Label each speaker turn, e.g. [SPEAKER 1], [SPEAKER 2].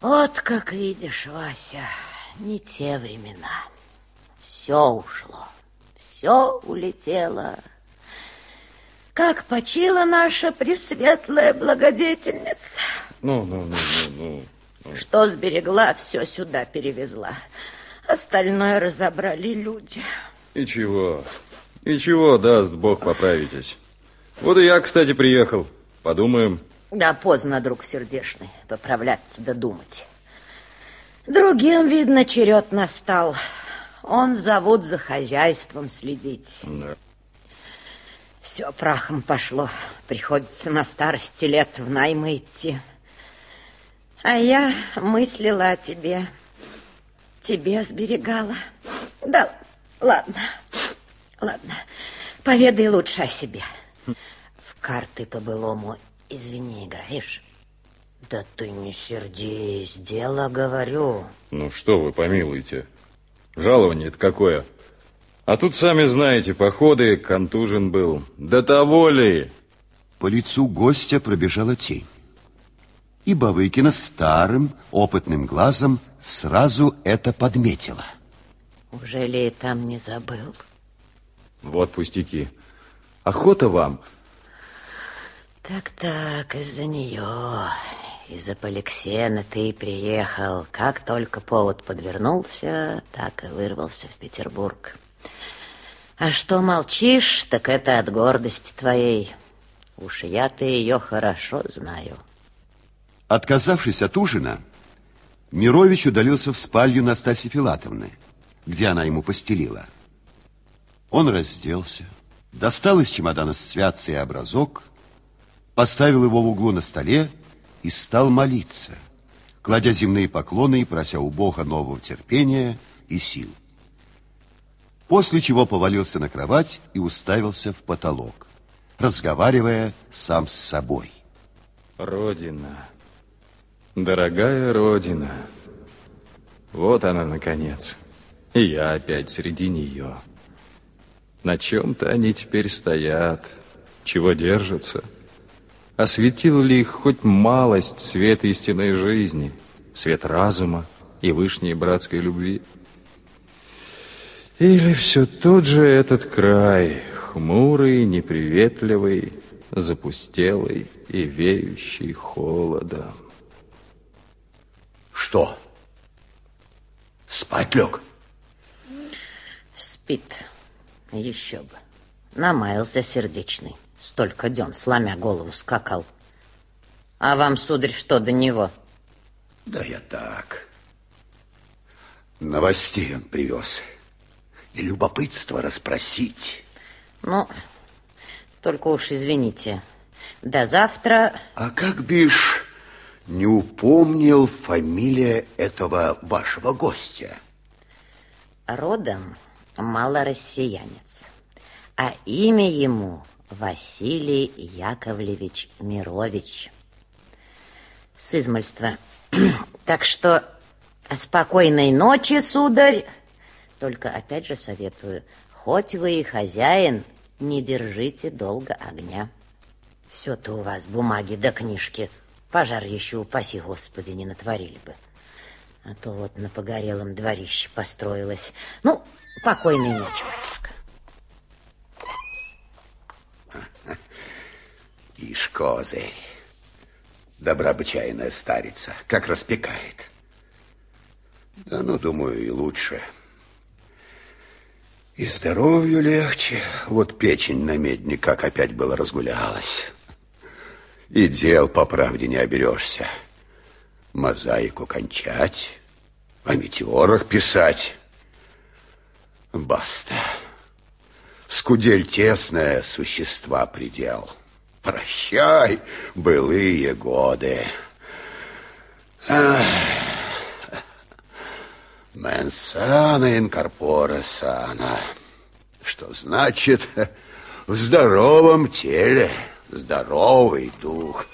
[SPEAKER 1] Вот как видишь, Вася, не те времена. Все ушло, все улетело. Как почила наша пресветлая благодетельница.
[SPEAKER 2] Ну, ну, ну, ну,
[SPEAKER 1] ну. Что сберегла, все сюда перевезла. Остальное разобрали люди.
[SPEAKER 2] И чего? И чего даст Бог поправитесь. Вот и я, кстати, приехал. Подумаем.
[SPEAKER 1] Да поздно, друг сердечный, поправляться да думать. Другим, видно, черед настал. Он зовут за хозяйством следить.
[SPEAKER 2] Да.
[SPEAKER 1] Все прахом пошло. Приходится на старости лет в наймы идти. А я мыслила о тебе. Тебе сберегала. Да, ладно, ладно. Поведай лучше о себе. В карты по-былому, извини, играешь? Да ты не сердись, дело говорю.
[SPEAKER 2] Ну что вы, помилуйте. Жалование это какое? А тут, сами знаете, походы, контужен был. До того ли?
[SPEAKER 3] По лицу гостя пробежала тень. И Бавыкина старым, опытным глазом сразу это подметила.
[SPEAKER 1] Уже ли там не забыл?
[SPEAKER 2] Вот пустяки. Охота вам?
[SPEAKER 1] Так-так, из-за нее, из-за Поликсена ты приехал. Как только повод подвернулся, так и вырвался в Петербург. А что молчишь, так это от гордости твоей. Уж я-то ее хорошо знаю.
[SPEAKER 3] Отказавшись от ужина, Мирович удалился в спальню Настасьи Филатовны, где она ему постелила. Он разделся, достал из чемодана святцы и образок, поставил его в углу на столе и стал молиться, кладя земные поклоны и прося у Бога нового терпения и сил после чего повалился на кровать и уставился в потолок, разговаривая сам с собой.
[SPEAKER 2] Родина, дорогая Родина, вот она, наконец, и я опять среди нее. На чем-то они теперь стоят, чего держатся. Осветил ли их хоть малость свет истинной жизни, свет разума и вышней братской любви? Или все тот же этот край, хмурый, неприветливый, запустелый и веющий холодом.
[SPEAKER 3] Что? Спать лег?
[SPEAKER 1] Спит. Еще бы. Намаялся сердечный. Столько дён, сломя голову, скакал. А вам, сударь, что до него?
[SPEAKER 3] Да я так. Новостей он привез и любопытство расспросить.
[SPEAKER 1] Ну, только уж извините. До завтра...
[SPEAKER 3] А как бишь не упомнил фамилия этого вашего гостя?
[SPEAKER 1] Родом малороссиянец, а имя ему Василий Яковлевич Мирович. С измольства. так что спокойной ночи, сударь. Только опять же советую, хоть вы и хозяин, не держите долго огня. Все-то у вас бумаги да книжки. Пожар еще, упаси Господи, не натворили бы. А то вот на погорелом дворище построилось. Ну, покойной ночи, матушка.
[SPEAKER 3] Ишь, козырь, добробычайная старица, как распекает. Да ну, думаю, и лучше. — и здоровью легче. Вот печень на медне как опять было разгулялась. И дел по правде не оберешься. Мозаику кончать, о метеорах писать. Баста. Скудель тесная, существа предел. Прощай, былые годы. Менсана инкорпора сана. Что значит в здоровом теле здоровый дух.